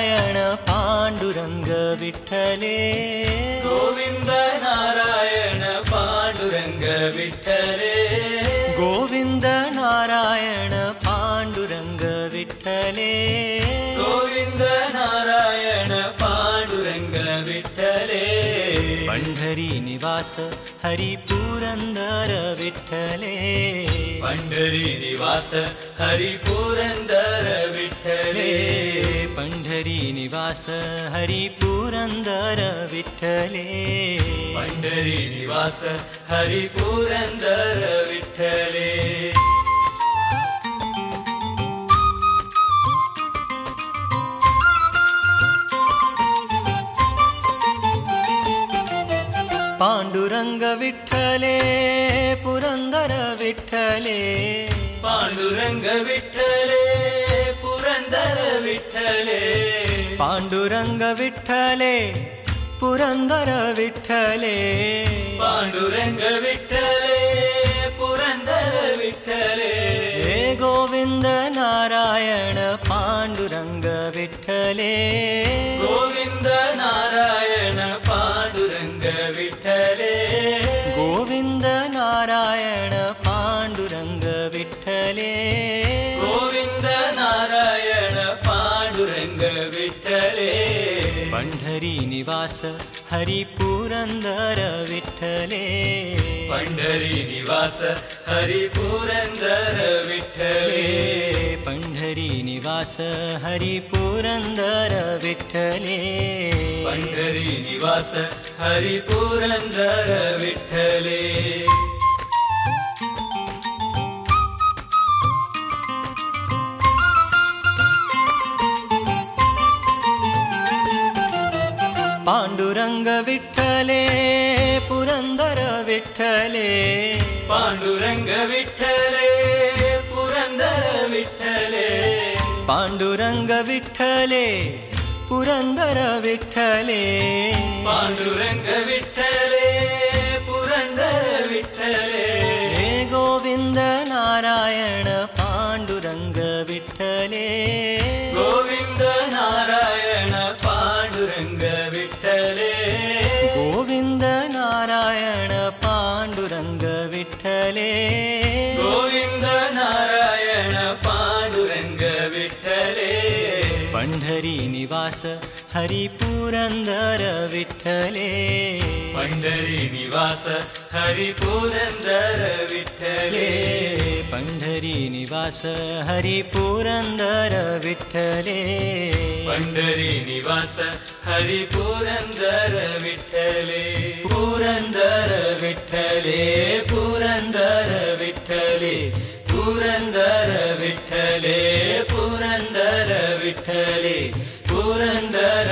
Narayana Panduranga விட்டலே. Govind Narayana Panduranga விட்டலே. Govind Narayana Panduranga விட்டலே. Govind Narayana Panduranga விட்டலே. Pandhari நிவாச Hari Purandara விட்டலே. Pandhari நிவாச Hari Purandara விட்டலே. Pandhari நிவாச Hari Purandara விட்டலே. Pandhari நிவாச Hari Purandara விட்டலே. Panduranga விட்டலே Purandara விட்டலே. Panduranga விட்டலே Purandara விட்டலே. Panduranga விட்டலே Purandara விட்டலே. Panduranga விட்டலே Purandara விட்டலே. Govind Narayana Panduranga விட்டலே. पण्ढरी Niwas हरिपुरन्दर विठ्ठले पण्ढरी Niwas हरिपुरन्दर विठ्ठले पण्ढरी Niwas हरिपुरन्दर विठ्ठले पण्ढरी Niwas हरिपुरन्दर विठ्ठले Panduranga விட்டலே Purandara விட்டலே Panduranga விட்டலே Purandara விட்டலே Panduranga விட்டலே Purandara விட்டலே Panduranga விட்டலே विठ्ठले Govind Narayan Pandurang विठ्ठले Govind Narayan Pandurang विठ्ठले पण्ढरी Niwas हरिपुरन्दर विठ्ठले पण्ढरी Niwas हरिपुरन्दर विठ्ठले पण्ढरी Niwas हरिपुरन्दर विठ्ठले पण्ढरी Niwas Hari Purandara விட்டலே Purandara விட்டலே Purandara விட்டலே Purandara விட்டலே Purandara விட்டலே Purandara